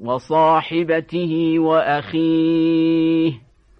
وصاحبته وأخيه.